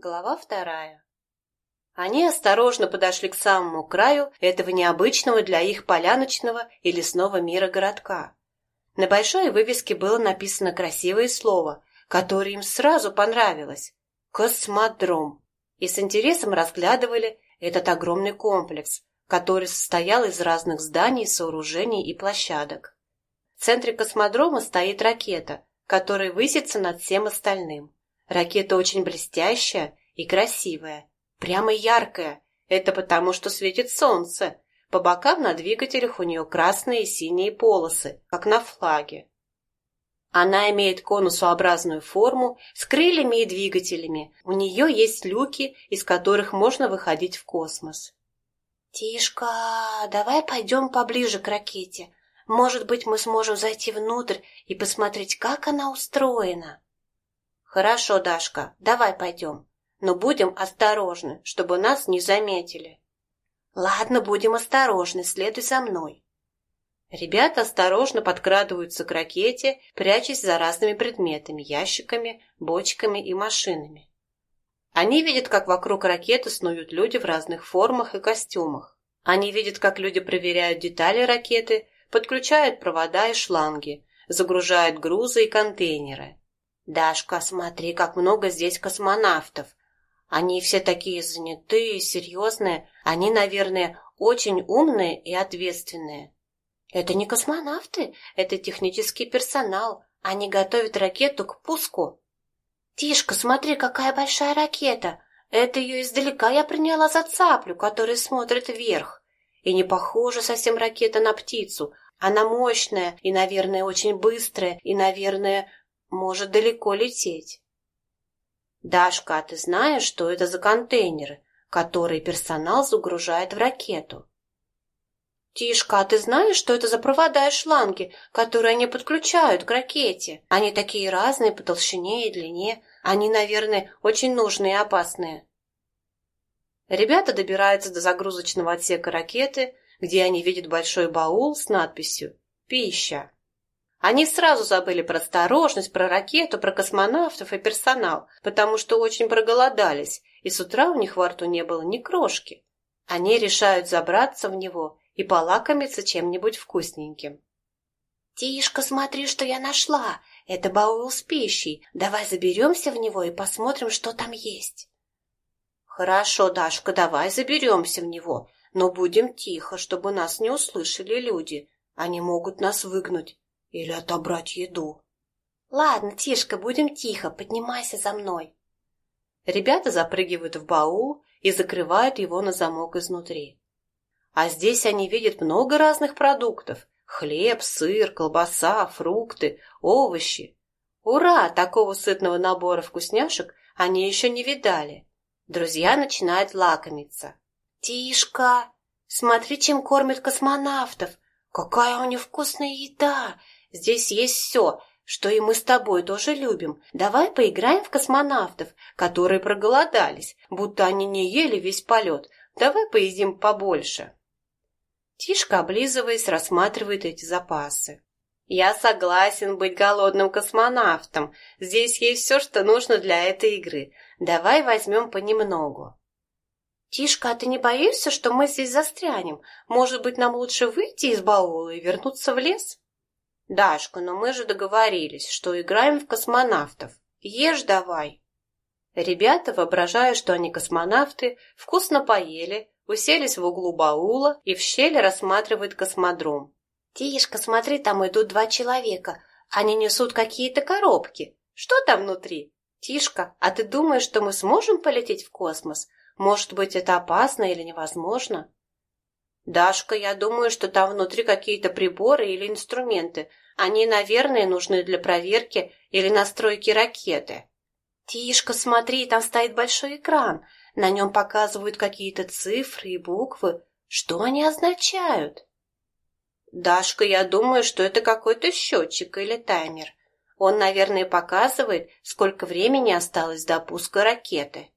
Глава вторая. Они осторожно подошли к самому краю этого необычного для их поляночного и лесного мира городка. На большой вывеске было написано красивое слово, которое им сразу понравилось – «Космодром». И с интересом разглядывали этот огромный комплекс, который состоял из разных зданий, сооружений и площадок. В центре космодрома стоит ракета, которая высится над всем остальным. Ракета очень блестящая и красивая, прямо яркая. Это потому, что светит солнце. По бокам на двигателях у нее красные и синие полосы, как на флаге. Она имеет конусообразную форму с крыльями и двигателями. У нее есть люки, из которых можно выходить в космос. «Тишка, давай пойдем поближе к ракете. Может быть, мы сможем зайти внутрь и посмотреть, как она устроена». «Хорошо, Дашка, давай пойдем. Но будем осторожны, чтобы нас не заметили». «Ладно, будем осторожны, следуй за мной». Ребята осторожно подкрадываются к ракете, прячась за разными предметами, ящиками, бочками и машинами. Они видят, как вокруг ракеты снуют люди в разных формах и костюмах. Они видят, как люди проверяют детали ракеты, подключают провода и шланги, загружают грузы и контейнеры. «Дашка, смотри, как много здесь космонавтов. Они все такие занятые, серьезные. Они, наверное, очень умные и ответственные». «Это не космонавты, это технический персонал. Они готовят ракету к пуску». «Тишка, смотри, какая большая ракета! Это ее издалека я приняла за цаплю, которая смотрит вверх. И не похожа совсем ракета на птицу. Она мощная и, наверное, очень быстрая, и, наверное, может далеко лететь. Дашка, а ты знаешь, что это за контейнеры, которые персонал загружает в ракету? Тишка, а ты знаешь, что это за провода и шланги, которые они подключают к ракете? Они такие разные по толщине и длине. Они, наверное, очень нужные и опасные. Ребята добираются до загрузочного отсека ракеты, где они видят большой баул с надписью «Пища». Они сразу забыли про осторожность, про ракету, про космонавтов и персонал, потому что очень проголодались, и с утра у них во рту не было ни крошки. Они решают забраться в него и полакомиться чем-нибудь вкусненьким. «Тишка, смотри, что я нашла! Это баул с пищей. Давай заберемся в него и посмотрим, что там есть». «Хорошо, Дашка, давай заберемся в него, но будем тихо, чтобы нас не услышали люди. Они могут нас выгнать. Или отобрать еду. Ладно, Тишка, будем тихо, поднимайся за мной. Ребята запрыгивают в баул и закрывают его на замок изнутри. А здесь они видят много разных продуктов. Хлеб, сыр, колбаса, фрукты, овощи. Ура! Такого сытного набора вкусняшек они еще не видали. Друзья начинают лакомиться. «Тишка, смотри, чем кормят космонавтов! Какая у них вкусная еда! Здесь есть все, что и мы с тобой тоже любим. Давай поиграем в космонавтов, которые проголодались, будто они не ели весь полет. Давай поедим побольше. Тишка, облизываясь, рассматривает эти запасы. Я согласен быть голодным космонавтом. Здесь есть все, что нужно для этой игры. Давай возьмем понемногу. Тишка, а ты не боишься, что мы здесь застрянем? Может быть, нам лучше выйти из баула и вернуться в лес? «Дашка, но мы же договорились, что играем в космонавтов. Ешь давай!» Ребята, воображая, что они космонавты, вкусно поели, уселись в углу баула и в щели рассматривают космодром. «Тишка, смотри, там идут два человека. Они несут какие-то коробки. Что там внутри?» «Тишка, а ты думаешь, что мы сможем полететь в космос? Может быть, это опасно или невозможно?» «Дашка, я думаю, что там внутри какие-то приборы или инструменты. Они, наверное, нужны для проверки или настройки ракеты». «Тишка, смотри, там стоит большой экран. На нем показывают какие-то цифры и буквы. Что они означают?» «Дашка, я думаю, что это какой-то счетчик или таймер. Он, наверное, показывает, сколько времени осталось до пуска ракеты».